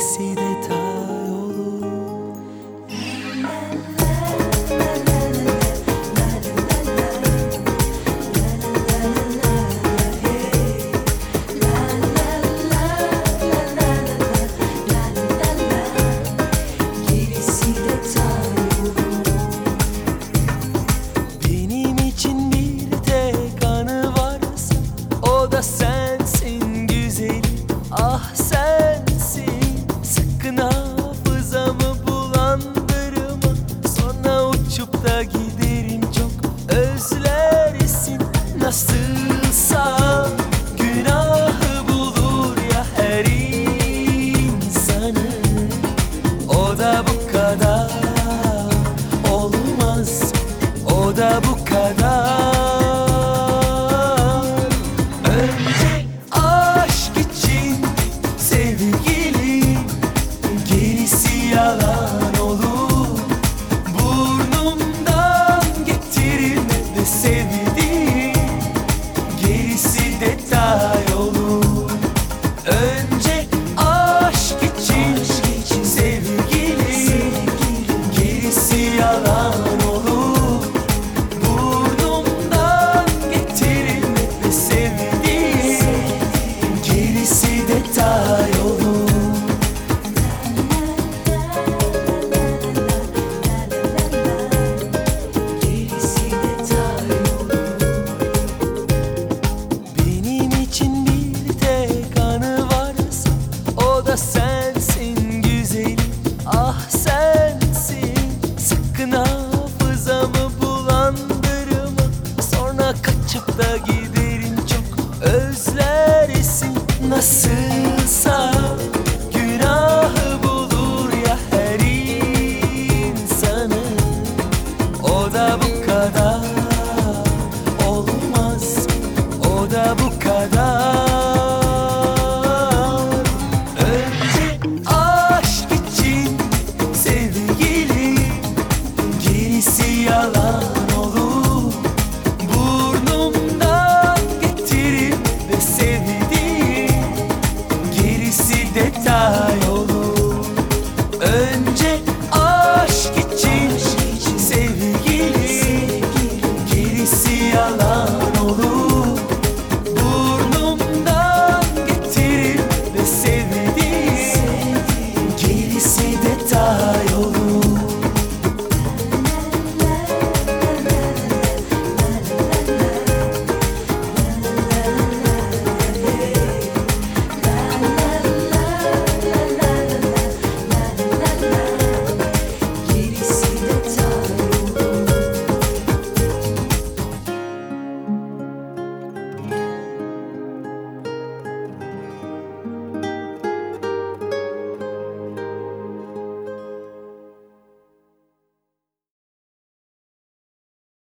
see that. da bu kadar olmaz. O da bu kadar. Önce aşk için sevgili gerisi yalan olur. Burnumdan getirme de sevgi. özlersin nasılsa deep time.